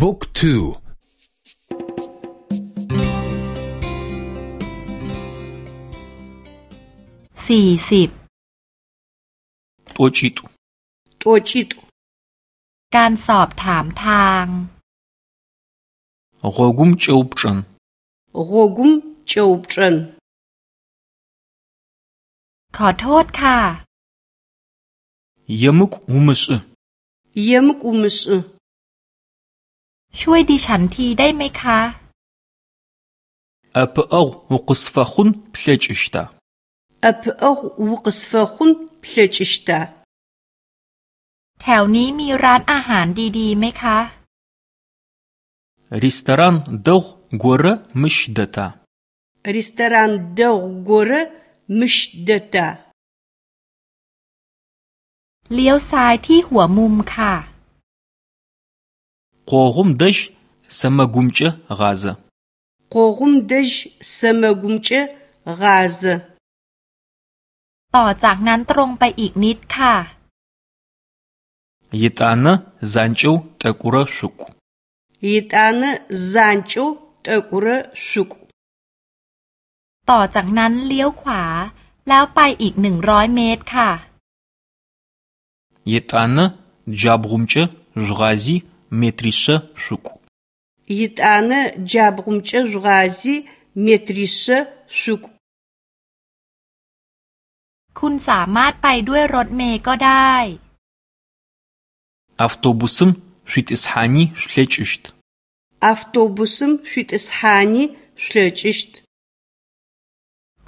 บุ๊กทูสี่สิบตัวชิตุตัวชิตุการสอบถามทางโรกุมเจอบชันโรกุมเจอบชันขอโทษค่ะยมุกอุมสเยมุกอุมสช่วยดิฉันทีได้ไหมคะอับอ้วุกสฟะคุณเพลจิชตาอับอ้อวุกสฟะคุณเพลจิชตาแถวนี้มีร้านอาหารดีๆไหมคะริสตารันดอกกรมิชดตริสตารันดอกกรมิชดตเลี้ยวซ้ายที่หัวมุมค่ะ к о г ъ у м д э ж с э м э г у м ч ӏ э г а з э к о г у м д э ж с э м э г у м ч э г а з э ต่อจากนั้นตรงไปอีกนิดค่ะยตานะซันจูตะกุระสุกยตานะซันจูตะกุระสุกต่อจากนั้นเลี้ยวขวาแล้วไปอีกหนึ่งร้อยเมตรค่ะยตานะจับกุมเจราซี метришы шуку. Итаны джабгумча жғази метришы шуку. คุณสามารถไปด้วยรถเมล์ก็ได้อัฟโตบุสมชิตสฮานีสเลชิชต์อัฟโตบุสมชิตสฮานีสเลชิชต์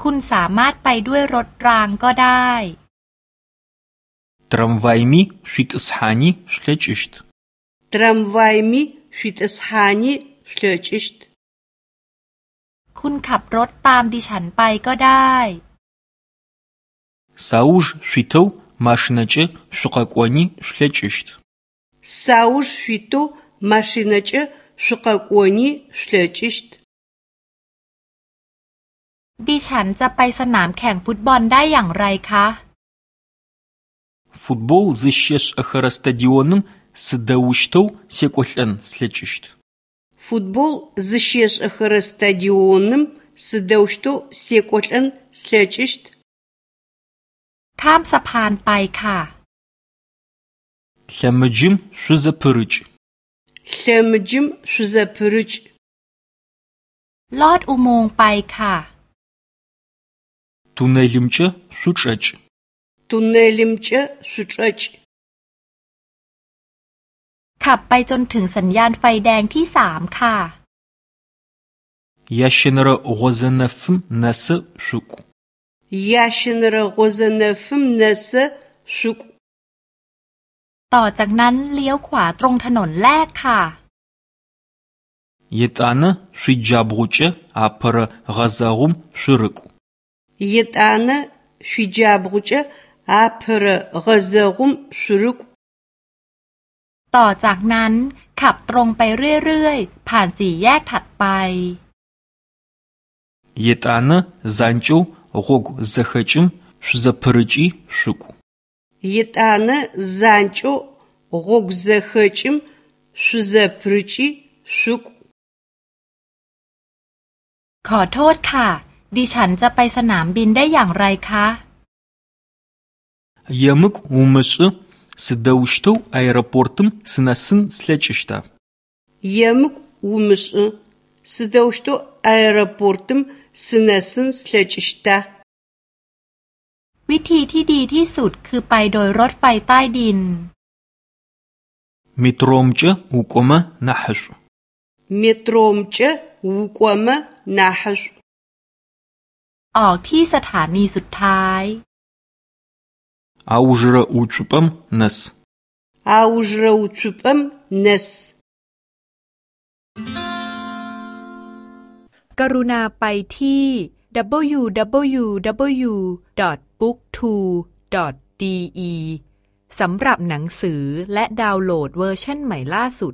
คุณสามารถไปด้วยรถรางก็ได้ทรัมไวมีชิตสฮานีสเลชิชต์ трамвайми шъутӏысхьани шъулъэкӏыщт. คุณขับรถตามดิฉันไปก็ได้ Сауж шъуитэу машинэкӏэ шъукъэкӏони шъулъэкӏыщт. Сауж шъуитэу машинэкӏэ шъукъэкӏони шъулъэкӏыщт. ดิฉันจะไปสนามแข่งฟุตบอลได้อย่างไรคะ Футбол зыщешӏэхэрэ стадионым сыдэущтэу секӏолӏэн слъэкӏыщт. Футбол зыщешӏэхэрэ стадионым сыдэущтэу секӏолӏэн слъэкӏыщт. Кам сапан пайка. Лъэмыджым шъузэпырыкӏ. Лъэмыджым шъузэпырыкӏ. пайка. туннелимкӏэ шъучӏэкӏ. Туннелимкӏэ шъучӏэкӏ. ขับไปจนถึงสัญญาณไฟแดงที่สามค่ะ ยาชินระโกเซนฟมเนสชุกยาชินระโกเซนฟมเนสชุก ต่อจากนั้นเลี้ยวขวาตรงถนนแรกค่ะยตานะซิจับูเชอัปรกาซาุมชรกยตานะซิจับูเชอัปรกาซาุมชรกต่อจากนั้นขับตรงไปเรื่อย ๆ ผ่านสี่แยกถัดไปตานซันจูกซฮจุมซปรจิชุกยตานซันจูกซฮจุมซปรจิชุกขอโทษค่ะดิฉันจะไปสนามบินได้อย่างไรคะยมุกอุมซ Сыдэущтэу аэропортым сынэсын слъэкӏыщта? Емыкӏу умышӏы. Сыдэущтэу аэропортым сынэсын слъэкӏыщта? วิธีที่ดีที่สุดคือไปโดยรถไฟใต้ดิน метромкӏэ укӏомэ нахьышӏу. метромкӏэ укӏомэ нахьышӏу. ออกที่สถานีสุดท้าย а у ж р а у ч у п а м нэс. а у ж р а у ч у п а м нэс. กรุณาไปที่ www.booktwo.de สำหรับหนังสือและดาวน์โหลดเวอร์ชันใหม่ล่าสุด